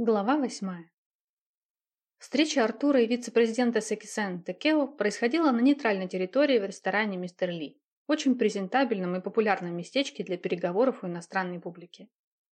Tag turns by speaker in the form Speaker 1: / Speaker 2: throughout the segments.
Speaker 1: Глава восьмая. Встреча Артура и вице-президента Секисен Текео происходила на нейтральной территории в ресторане «Мистер Ли», очень презентабельном и популярном местечке для переговоров у иностранной публики.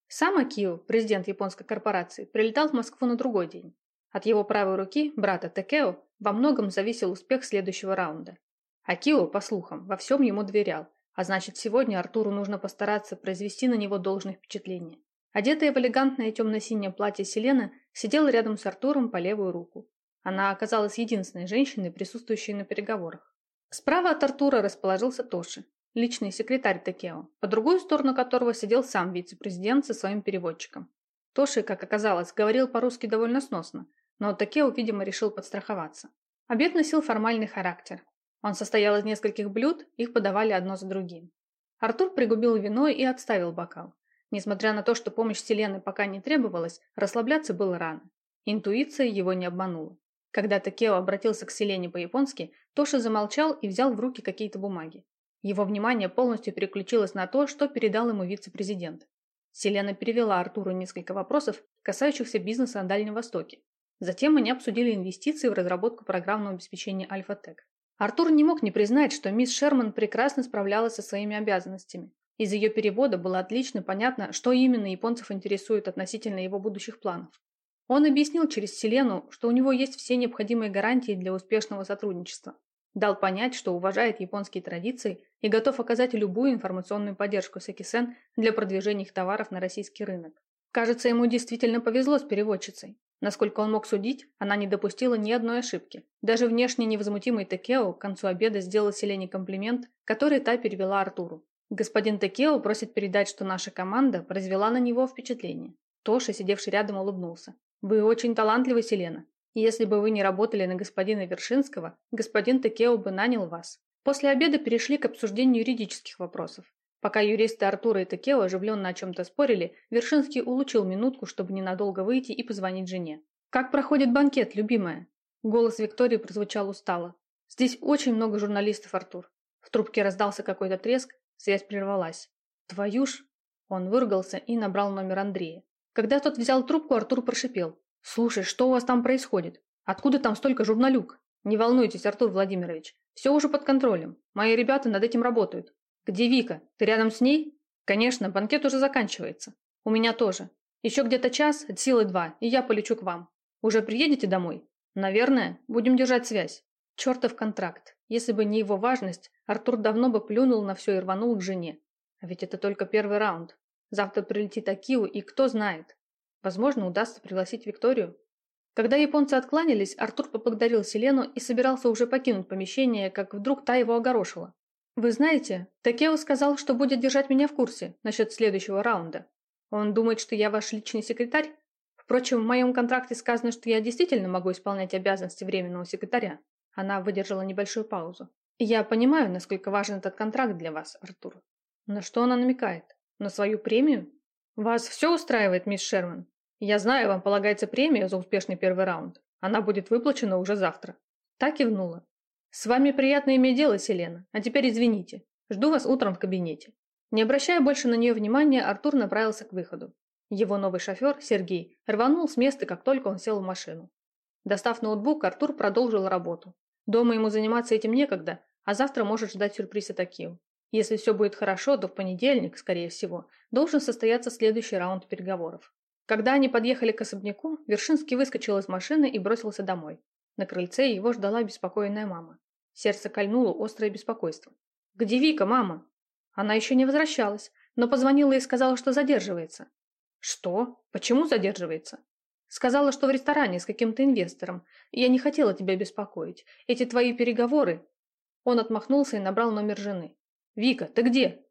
Speaker 1: Сам Акио, президент японской корпорации, прилетал в Москву на другой день. От его правой руки, брата Текео, во многом зависел успех следующего раунда. Акио, по слухам, во всем ему доверял, а значит сегодня Артуру нужно постараться произвести на него должное впечатление. Одетая в элегантное темно-синее платье Селена сидела рядом с Артуром по левую руку. Она оказалась единственной женщиной, присутствующей на переговорах. Справа от Артура расположился Тоши, личный секретарь Текео, по другую сторону которого сидел сам вице-президент со своим переводчиком. Тоши, как оказалось, говорил по-русски довольно сносно, но Текео, видимо, решил подстраховаться. Обед носил формальный характер. Он состоял из нескольких блюд, их подавали одно за другим. Артур пригубил вино и отставил бокал. Несмотря на то, что помощь Селены пока не требовалась, расслабляться было рано. Интуиция его не обманула. Когда Такео обратился к Селене по-японски, Тоша замолчал и взял в руки какие-то бумаги. Его внимание полностью переключилось на то, что передал ему вице-президент. Селена перевела Артуру несколько вопросов, касающихся бизнеса на Дальнем Востоке. Затем они обсудили инвестиции в разработку программного обеспечения Альфа-Тек. Артур не мог не признать, что мисс Шерман прекрасно справлялась со своими обязанностями. Из ее перевода было отлично понятно, что именно японцев интересует относительно его будущих планов. Он объяснил через Селену, что у него есть все необходимые гарантии для успешного сотрудничества. Дал понять, что уважает японские традиции и готов оказать любую информационную поддержку Секисен для продвижения их товаров на российский рынок. Кажется, ему действительно повезло с переводчицей. Насколько он мог судить, она не допустила ни одной ошибки. Даже внешне невозмутимый Текео к концу обеда сделал Селене комплимент, который та перевела Артуру. Господин Текео просит передать, что наша команда произвела на него впечатление. Тоша, сидевший рядом, улыбнулся. Вы очень талантливый, Селена. если бы вы не работали на господина Вершинского, господин Текео бы нанял вас. После обеда перешли к обсуждению юридических вопросов. Пока юристы Артура и Текео оживленно о чем-то спорили, Вершинский улучил минутку, чтобы ненадолго выйти и позвонить жене. «Как проходит банкет, любимая?» Голос Виктории прозвучал устало. «Здесь очень много журналистов, Артур». В трубке раздался какой-то треск, Связь прервалась. «Твою ж!» Он выругался и набрал номер Андрея. Когда тот взял трубку, Артур прошипел. «Слушай, что у вас там происходит? Откуда там столько журналюк?» «Не волнуйтесь, Артур Владимирович. Все уже под контролем. Мои ребята над этим работают. Где Вика? Ты рядом с ней?» «Конечно, банкет уже заканчивается. У меня тоже. Еще где-то час, от силы два, и я полечу к вам. Уже приедете домой?» «Наверное. Будем держать связь». Чертов контракт. Если бы не его важность, Артур давно бы плюнул на все и рванул к жене. А ведь это только первый раунд. Завтра прилетит Акиу, и кто знает. Возможно, удастся пригласить Викторию. Когда японцы откланялись, Артур поблагодарил Селену и собирался уже покинуть помещение, как вдруг та его огорошила. «Вы знаете, Такео сказал, что будет держать меня в курсе насчет следующего раунда. Он думает, что я ваш личный секретарь? Впрочем, в моем контракте сказано, что я действительно могу исполнять обязанности временного секретаря. Она выдержала небольшую паузу. «Я понимаю, насколько важен этот контракт для вас, Артур. На что она намекает? На свою премию? Вас все устраивает, мисс Шерман? Я знаю, вам полагается премия за успешный первый раунд. Она будет выплачена уже завтра». Так кивнула. «С вами приятно иметь дело, Селена. А теперь извините. Жду вас утром в кабинете». Не обращая больше на нее внимания, Артур направился к выходу. Его новый шофер, Сергей, рванул с места, как только он сел в машину. Достав ноутбук, Артур продолжил работу. Дома ему заниматься этим некогда, а завтра может ждать сюрприз от Акио. Если все будет хорошо, то в понедельник, скорее всего, должен состояться следующий раунд переговоров. Когда они подъехали к особняку, Вершинский выскочил из машины и бросился домой. На крыльце его ждала беспокойная мама. Сердце кольнуло острое беспокойство. «Где Вика, мама?» Она еще не возвращалась, но позвонила и сказала, что задерживается. «Что? Почему задерживается?» Сказала, что в ресторане с каким-то инвестором. Я не хотела тебя беспокоить. Эти твои переговоры...» Он отмахнулся и набрал номер жены. «Вика, ты где?»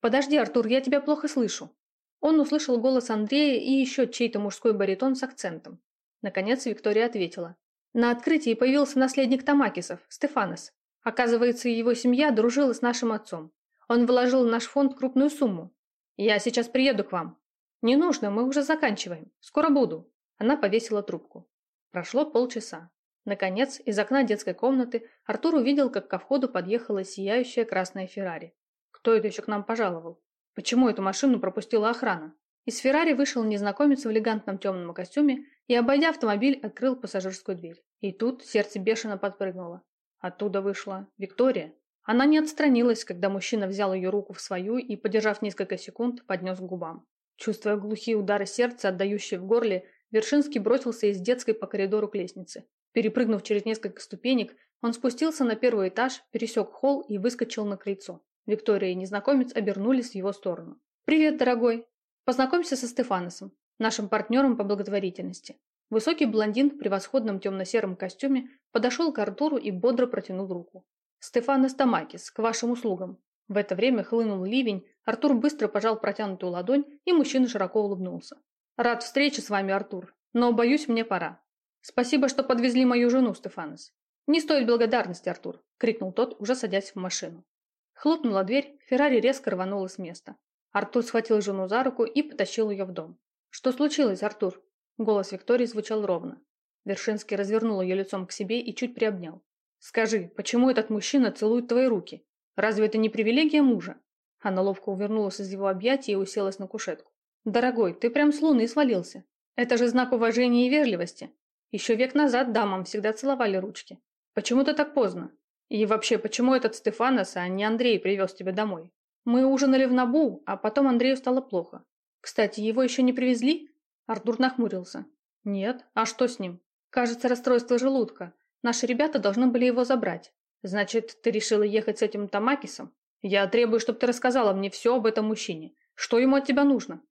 Speaker 1: «Подожди, Артур, я тебя плохо слышу». Он услышал голос Андрея и еще чей-то мужской баритон с акцентом. Наконец Виктория ответила. На открытии появился наследник Тамакисов, Стефанос. Оказывается, его семья дружила с нашим отцом. Он вложил в наш фонд крупную сумму. Я сейчас приеду к вам. Не нужно, мы уже заканчиваем. Скоро буду. Она повесила трубку. Прошло полчаса. Наконец, из окна детской комнаты Артур увидел, как ко входу подъехала сияющая красная Феррари. Кто это еще к нам пожаловал? Почему эту машину пропустила охрана? Из Феррари вышел незнакомец в элегантном темном костюме и, обойдя автомобиль, открыл пассажирскую дверь. И тут сердце бешено подпрыгнуло. Оттуда вышла Виктория. Она не отстранилась, когда мужчина взял ее руку в свою и, подержав несколько секунд, поднес к губам. Чувствуя глухие удары сердца, отдающие в горле, Вершинский бросился из детской по коридору к лестнице. Перепрыгнув через несколько ступенек, он спустился на первый этаж, пересек холл и выскочил на крыльцо. Виктория и незнакомец обернулись в его сторону. «Привет, дорогой! Познакомься со Стефаносом, нашим партнером по благотворительности». Высокий блондин в превосходном темно-сером костюме подошел к Артуру и бодро протянул руку. «Стефанос Тамакис, к вашим услугам». В это время хлынул ливень, Артур быстро пожал протянутую ладонь, и мужчина широко улыбнулся. «Рад встрече с вами, Артур, но, боюсь, мне пора. Спасибо, что подвезли мою жену, Стефанос». «Не стоит благодарности, Артур», – крикнул тот, уже садясь в машину. Хлопнула дверь, Феррари резко рванула с места. Артур схватил жену за руку и потащил ее в дом. «Что случилось, Артур?» Голос Виктории звучал ровно. Вершинский развернул ее лицом к себе и чуть приобнял. «Скажи, почему этот мужчина целует твои руки? Разве это не привилегия мужа?» Она ловко увернулась из его объятий и уселась на кушетку. «Дорогой, ты прям с луны свалился. Это же знак уважения и вежливости. Еще век назад дамам всегда целовали ручки. Почему ты так поздно? И вообще, почему этот Стефанос, а не Андрей привез тебя домой? Мы ужинали в Набу, а потом Андрею стало плохо. Кстати, его еще не привезли? Артур нахмурился. Нет, а что с ним? Кажется, расстройство желудка. Наши ребята должны были его забрать. Значит, ты решила ехать с этим Тамакисом? Я требую, чтобы ты рассказала мне все об этом мужчине. Что ему от тебя нужно?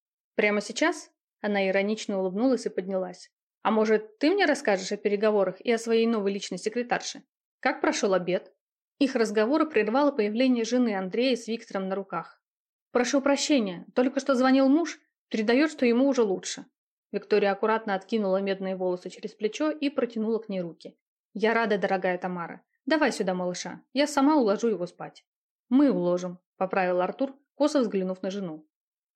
Speaker 1: Прямо сейчас? Она иронично улыбнулась и поднялась. А может, ты мне расскажешь о переговорах и о своей новой личной секретарше? Как прошел обед? Их разговоры прервало появление жены Андрея с Виктором на руках. «Прошу прощения, только что звонил муж, передает, что ему уже лучше». Виктория аккуратно откинула медные волосы через плечо и протянула к ней руки. «Я рада, дорогая Тамара. Давай сюда малыша, я сама уложу его спать». «Мы уложим», – поправил Артур, косо взглянув на жену.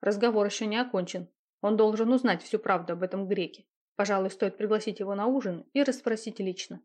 Speaker 1: Разговор еще не окончен. Он должен узнать всю правду об этом греке. Пожалуй, стоит пригласить его на ужин и расспросить лично.